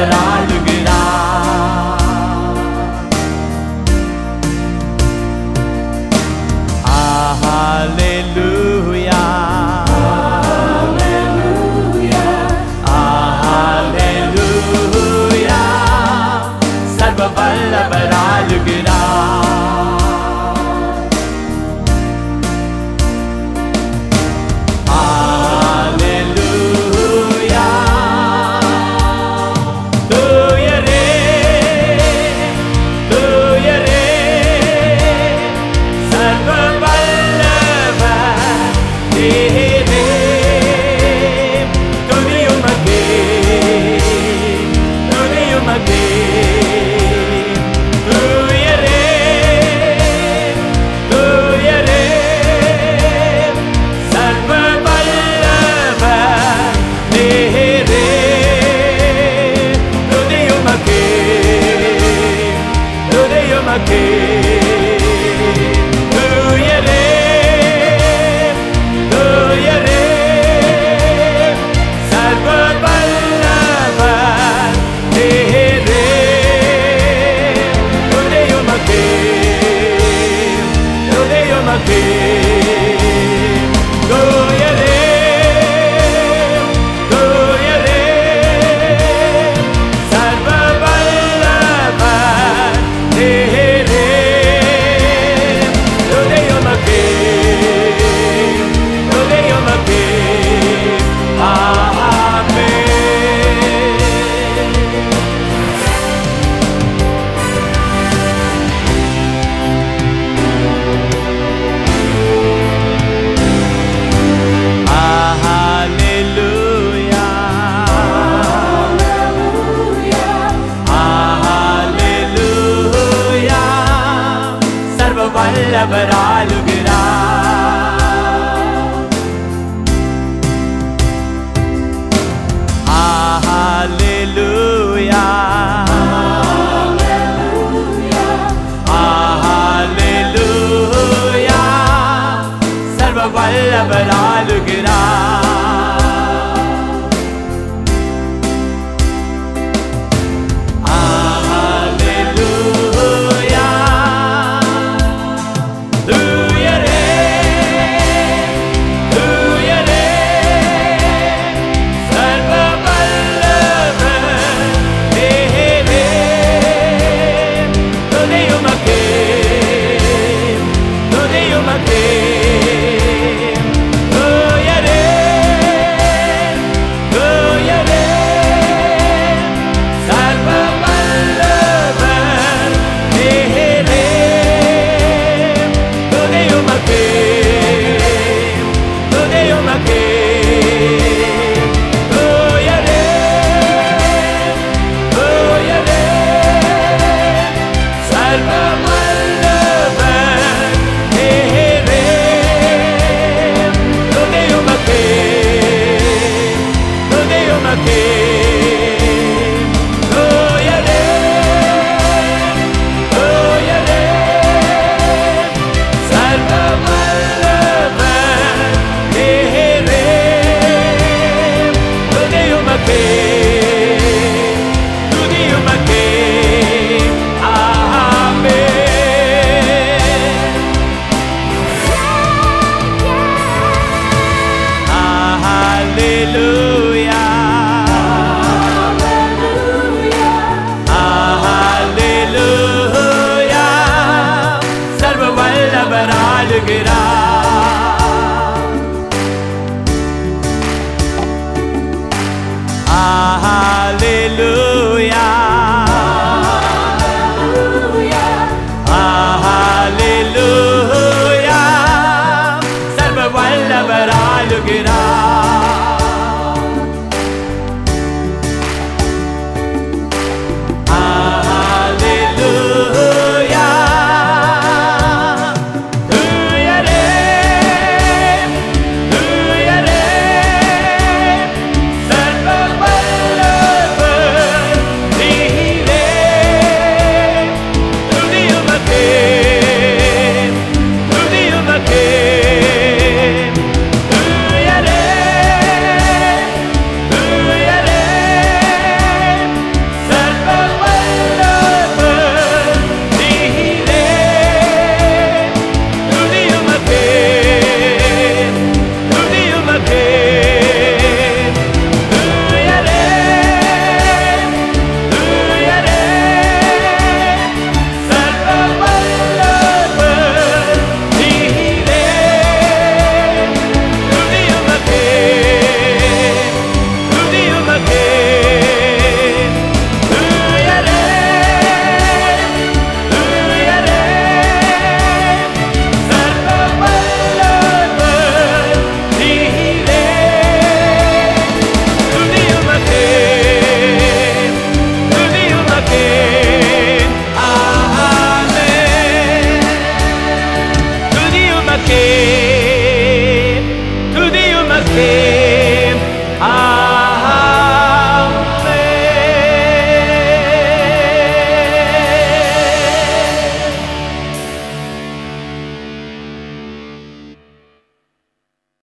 that I do. சர்வ வல்லவர் ஆளுகிறார் servirá.